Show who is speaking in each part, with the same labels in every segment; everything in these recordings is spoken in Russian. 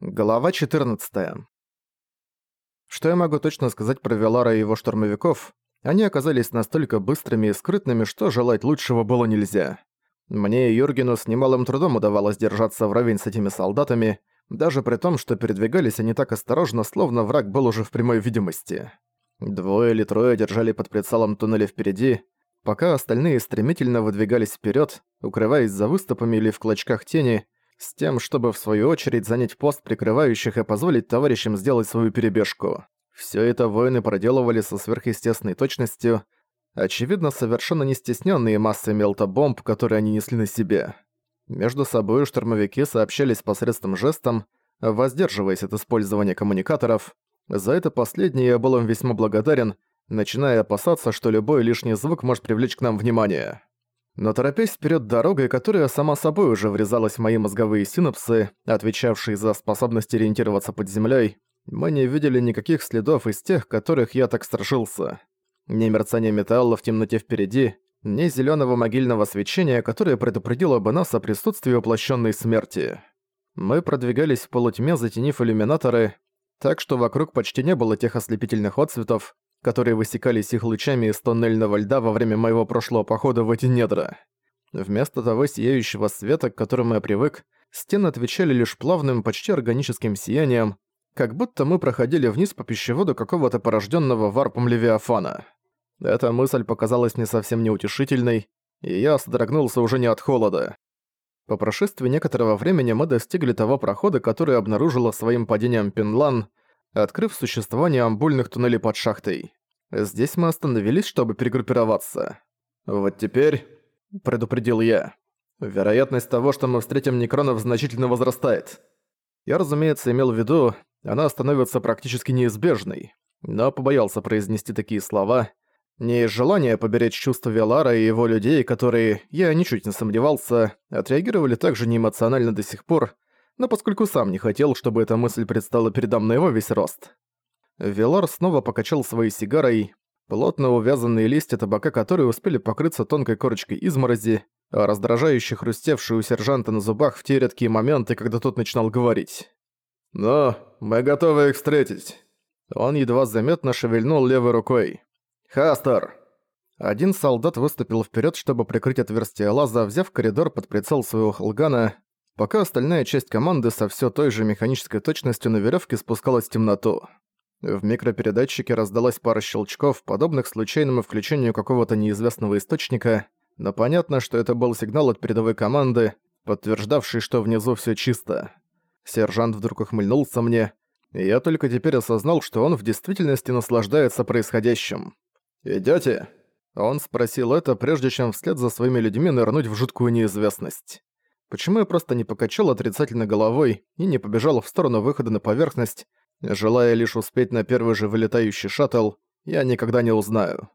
Speaker 1: Глава 14. Что я могу точно сказать про Велара и его штурмовиков? Они оказались настолько быстрыми и скрытными, что желать лучшего было нельзя. Мне и Юргену с немалым трудом удавалось держаться вровень с этими солдатами, даже при том, что передвигались они так осторожно, словно враг был уже в прямой видимости. Двое или трое держали под прицелом туннеля впереди, пока остальные стремительно выдвигались вперед, укрываясь за выступами или в клочках тени, с тем, чтобы в свою очередь занять пост прикрывающих и позволить товарищам сделать свою перебежку. Все это воины проделывали со сверхъестественной точностью, очевидно, совершенно не стесненные массой мелтобомб, которые они несли на себе. Между собой штурмовики сообщались посредством жестом, воздерживаясь от использования коммуникаторов. За это последнее я был им весьма благодарен, начиная опасаться, что любой лишний звук может привлечь к нам внимание. Но торопясь вперед дорогой, которая сама собой уже врезалась в мои мозговые синапсы, отвечавшие за способность ориентироваться под землей, мы не видели никаких следов из тех, которых я так страшился. Ни мерцания металла в темноте впереди, ни зеленого могильного свечения, которое предупредило бы нас о присутствии воплощенной смерти. Мы продвигались в полутьме, затенив иллюминаторы, так что вокруг почти не было тех ослепительных отцветов, которые высекались их лучами из тоннельного льда во время моего прошлого похода в эти недра. Вместо того сияющего света, к которому я привык, стены отвечали лишь плавным, почти органическим сиянием, как будто мы проходили вниз по пищеводу какого-то порожденного варпом Левиафана. Эта мысль показалась мне совсем неутешительной, и я содрогнулся уже не от холода. По прошествии некоторого времени мы достигли того прохода, который обнаружила своим падением Пинлан, открыв существование амбульных туннелей под шахтой. Здесь мы остановились, чтобы перегруппироваться. «Вот теперь», — предупредил я, — «вероятность того, что мы встретим некронов, значительно возрастает». Я, разумеется, имел в виду, она становится практически неизбежной, но побоялся произнести такие слова, не из желания поберечь чувства Велара и его людей, которые, я ничуть не сомневался, отреагировали так же неэмоционально до сих пор, но поскольку сам не хотел, чтобы эта мысль предстала передо мной во весь рост. Велар снова покачал своей сигарой, плотно увязанные листья табака которые успели покрыться тонкой корочкой изморози, а раздражающе хрустевшие у сержанта на зубах в те редкие моменты, когда тот начинал говорить. «Но мы готовы их встретить». Он едва заметно шевельнул левой рукой. «Хастер!» Один солдат выступил вперед, чтобы прикрыть отверстие лаза, взяв коридор под прицел своего холгана, пока остальная часть команды со все той же механической точностью на веревке спускалась в темноту. В микропередатчике раздалась пара щелчков, подобных случайному включению какого-то неизвестного источника, но понятно, что это был сигнал от передовой команды, подтверждавший, что внизу все чисто. Сержант вдруг ухмыльнулся мне, и я только теперь осознал, что он в действительности наслаждается происходящим. «Идёте?» Он спросил это, прежде чем вслед за своими людьми нырнуть в жуткую неизвестность. Почему я просто не покачал отрицательно головой и не побежал в сторону выхода на поверхность, желая лишь успеть на первый же вылетающий шаттл, я никогда не узнаю.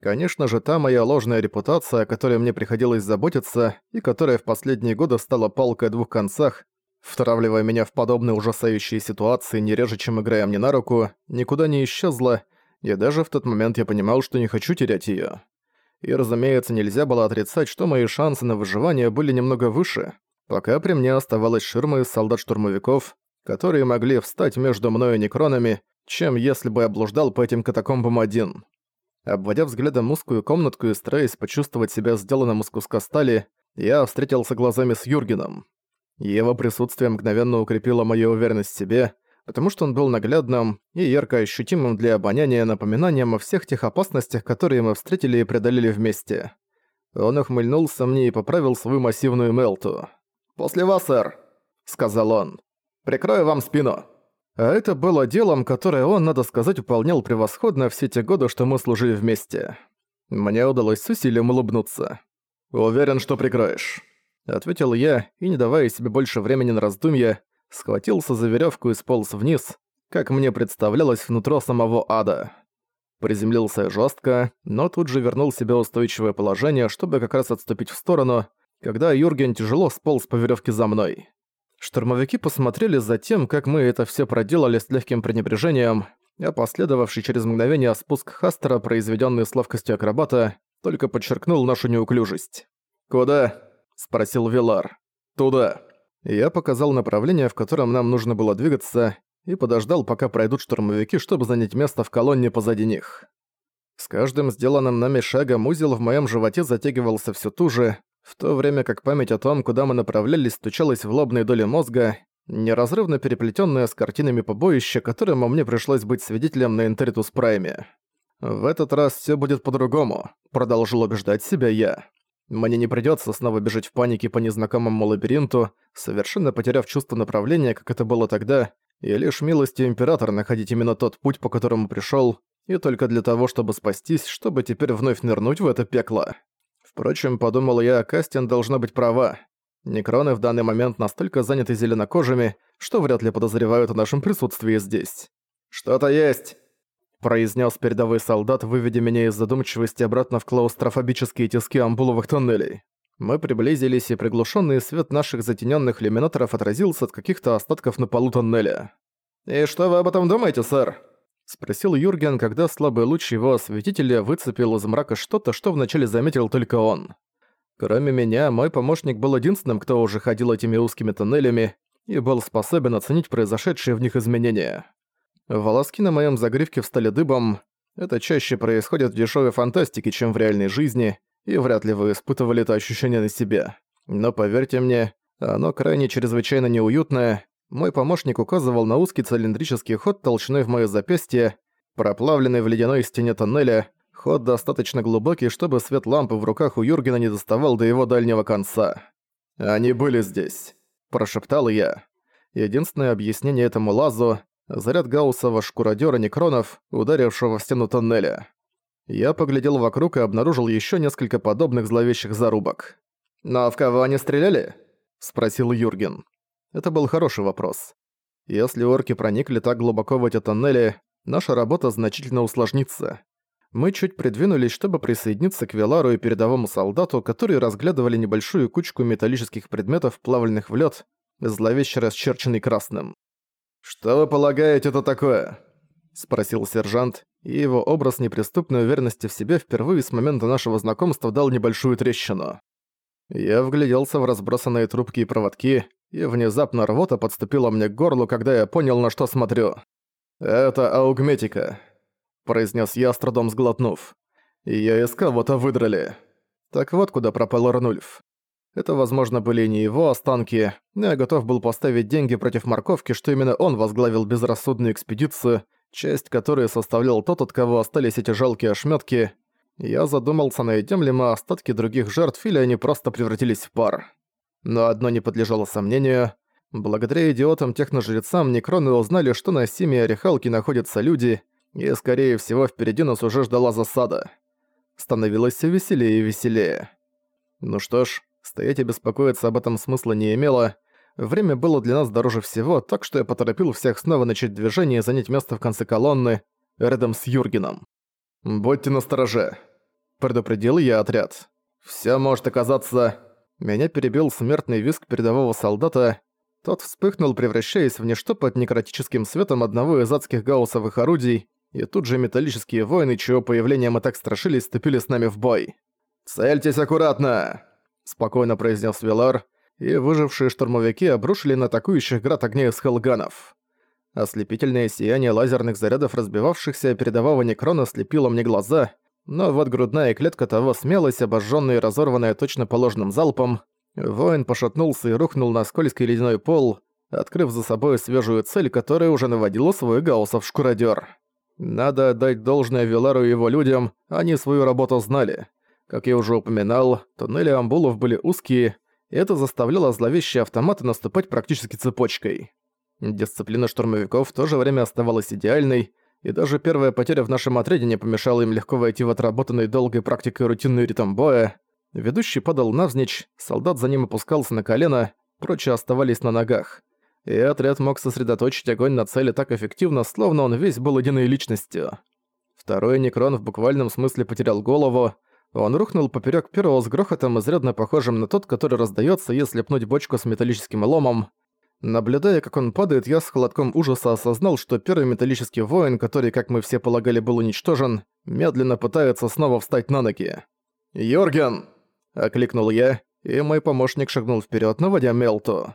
Speaker 1: Конечно же, та моя ложная репутация, о которой мне приходилось заботиться, и которая в последние годы стала палкой о двух концах, втравливая меня в подобные ужасающие ситуации не реже, чем играя мне на руку, никуда не исчезла, и даже в тот момент я понимал, что не хочу терять её. И, разумеется, нельзя было отрицать, что мои шансы на выживание были немного выше, пока при мне оставалась ширма из солдат-штурмовиков, которые могли встать между мной и некронами, чем если бы я блуждал по этим катакомбам один. Обводя взглядом узкую комнатку и стараясь почувствовать себя сделанным из куска стали, я встретился глазами с Юргеном. Его присутствие мгновенно укрепило мою уверенность в себе, потому что он был наглядным и ярко ощутимым для обоняния напоминанием о всех тех опасностях, которые мы встретили и преодолели вместе. Он ухмыльнулся мне и поправил свою массивную мелту. «После вас, сэр», — сказал он. «Прикрою вам спину». А это было делом, которое он, надо сказать, выполнял превосходно все те годы, что мы служили вместе. Мне удалось с усилием улыбнуться. «Уверен, что прикроешь», — ответил я, и, не давая себе больше времени на раздумья, схватился за веревку и сполз вниз, как мне представлялось внутро самого ада. Приземлился жестко, но тут же вернул себе устойчивое положение, чтобы как раз отступить в сторону, когда Юрген тяжело сполз по веревке за мной. Штурмовики посмотрели за тем, как мы это все проделали с легким пренебрежением, а последовавший через мгновение спуск Хастера, произведенный с ловкостью акробата, только подчеркнул нашу неуклюжесть. «Куда?» – спросил Вилар. «Туда», Я показал направление, в котором нам нужно было двигаться, и подождал, пока пройдут штурмовики, чтобы занять место в колонне позади них. С каждым сделанным нами шагом узел в моем животе затягивался все туже, в то время как память о том, куда мы направлялись, стучалась в лобные доли мозга, неразрывно переплетенная с картинами побоища, которому мне пришлось быть свидетелем на Интеритус Прайме. «В этот раз все будет по-другому», — продолжил убеждать себя я. «Мне не придется снова бежать в панике по незнакомому лабиринту, совершенно потеряв чувство направления, как это было тогда, и лишь милостью Императора находить именно тот путь, по которому пришел, и только для того, чтобы спастись, чтобы теперь вновь нырнуть в это пекло». Впрочем, подумал я, Кастин должна быть права. Некроны в данный момент настолько заняты зеленокожими, что вряд ли подозревают о нашем присутствии здесь. «Что-то есть!» Произнес передовой солдат, выведя меня из задумчивости обратно в клаустрофобические тиски амбуловых тоннелей. Мы приблизились, и приглушенный свет наших затененных иллюминаторов отразился от каких-то остатков на полу тоннеля. «И что вы об этом думаете, сэр?» Спросил Юрген, когда слабый луч его осветителя выцепил из мрака что-то, что вначале заметил только он. Кроме меня, мой помощник был единственным, кто уже ходил этими узкими тоннелями и был способен оценить произошедшие в них изменения. Волоски на моем загривке встали дыбом. Это чаще происходит в дешевой фантастике, чем в реальной жизни, и вряд ли вы испытывали это ощущение на себе. Но поверьте мне, оно крайне чрезвычайно неуютное. Мой помощник указывал на узкий цилиндрический ход толщиной в моё запястье, проплавленный в ледяной стене тоннеля, ход достаточно глубокий, чтобы свет лампы в руках у Юргена не доставал до его дальнего конца. «Они были здесь», – прошептал я. Единственное объяснение этому лазу заряд гауссова шкуродера некронов, ударившего в стену тоннеля. Я поглядел вокруг и обнаружил еще несколько подобных зловещих зарубок. «Но в кого они стреляли?» – спросил Юрген. Это был хороший вопрос. Если орки проникли так глубоко в эти тоннели, наша работа значительно усложнится. Мы чуть придвинулись, чтобы присоединиться к Велару и передовому солдату, которые разглядывали небольшую кучку металлических предметов, плавленных в лед, зловеще расчерченный красным. «Что вы полагаете это такое?» — спросил сержант, и его образ неприступной уверенности в себе впервые с момента нашего знакомства дал небольшую трещину. Я вгляделся в разбросанные трубки и проводки, и внезапно рвота подступила мне к горлу, когда я понял, на что смотрю. «Это аугметика», — произнес я, с трудом сглотнув. «Её из кого-то выдрали». Так вот куда пропал Арнульф. Это, возможно, были не его останки, но я готов был поставить деньги против морковки, что именно он возглавил безрассудную экспедицию, часть которой составлял тот, от кого остались эти жалкие ошметки. Я задумался, найдем ли мы остатки других жертв, или они просто превратились в пар. Но одно не подлежало сомнению. Благодаря идиотам-техножрецам Некроны узнали, что на Симе и Орехалке находятся люди, и, скорее всего, впереди нас уже ждала засада. Становилось все веселее и веселее. Ну что ж, Стоять и беспокоиться об этом смысла не имело. Время было для нас дороже всего, так что я поторопил всех снова начать движение и занять место в конце колонны, рядом с Юргеном. «Будьте настороже», — предупредил я отряд. «Всё может оказаться...» Меня перебил смертный визг передового солдата. Тот вспыхнул, превращаясь в ничто под некротическим светом одного из адских гауссовых орудий, и тут же металлические воины, чьего появления мы так страшились, вступили с нами в бой. «Цельтесь аккуратно!» Спокойно произнес Вилар, и выжившие штурмовики обрушили на атакующих град огня из хелганов. Ослепительное сияние лазерных зарядов разбивавшихся передового некрона слепило мне глаза, но вот грудная клетка того смелась, обожжённая и разорванная точно положенным залпом. Воин пошатнулся и рухнул на скользкий ледяной пол, открыв за собой свежую цель, которая уже наводила свой гауссов шкуродёр. Надо отдать должное Вилару и его людям, они свою работу знали. Как я уже упоминал, туннели амбулов были узкие, и это заставляло зловещие автоматы наступать практически цепочкой. Дисциплина штурмовиков в то же время оставалась идеальной, и даже первая потеря в нашем отряде не помешала им легко войти в отработанный долгой практикой рутинный ритм боя. Ведущий падал навзничь, солдат за ним опускался на колено, прочие оставались на ногах. И отряд мог сосредоточить огонь на цели так эффективно, словно он весь был единой личностью. Второй Некрон в буквальном смысле потерял голову, он рухнул поперек первого с грохотом, изрядно похожим на тот, который раздается, если пнуть бочку с металлическим ломом. Наблюдая, как он падает, я с холодком ужаса осознал, что первый металлический воин, который, как мы все полагали, был уничтожен, медленно пытается снова встать на ноги. «Йорген!» – окликнул я, и мой помощник шагнул вперед, наводя Мелту.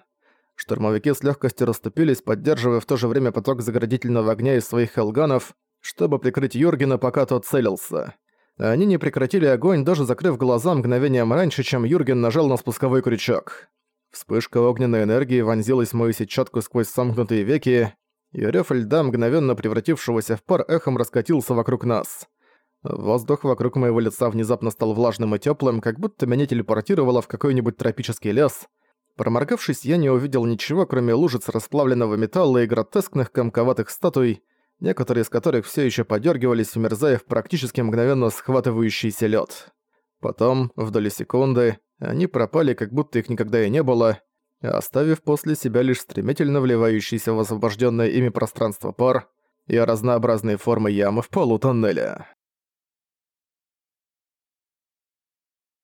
Speaker 1: Штурмовики с легкостью расступились, поддерживая в то же время поток заградительного огня из своих хелганов, чтобы прикрыть Юргена, пока тот целился. Они не прекратили огонь, даже закрыв глаза мгновением раньше, чем Юрген нажал на спусковой крючок. Вспышка огненной энергии вонзилась в мою сетчатку сквозь сомкнутые веки, и рёв льда, мгновенно превратившегося в пар, эхом раскатился вокруг нас. Воздух вокруг моего лица внезапно стал влажным и тёплым, как будто меня телепортировало в какой-нибудь тропический лес. Проморгавшись, я не увидел ничего, кроме лужиц расплавленного металла и гротескных комковатых статуй, некоторые из которых все еще подергивались, вмерзая в практически мгновенно схватывающийся лед. Потом, в доли секунды, они пропали, как будто их никогда и не было, оставив после себя лишь стремительно вливающийся в освобожденное ими пространство пар и разнообразные формы ямы в полу тоннеля.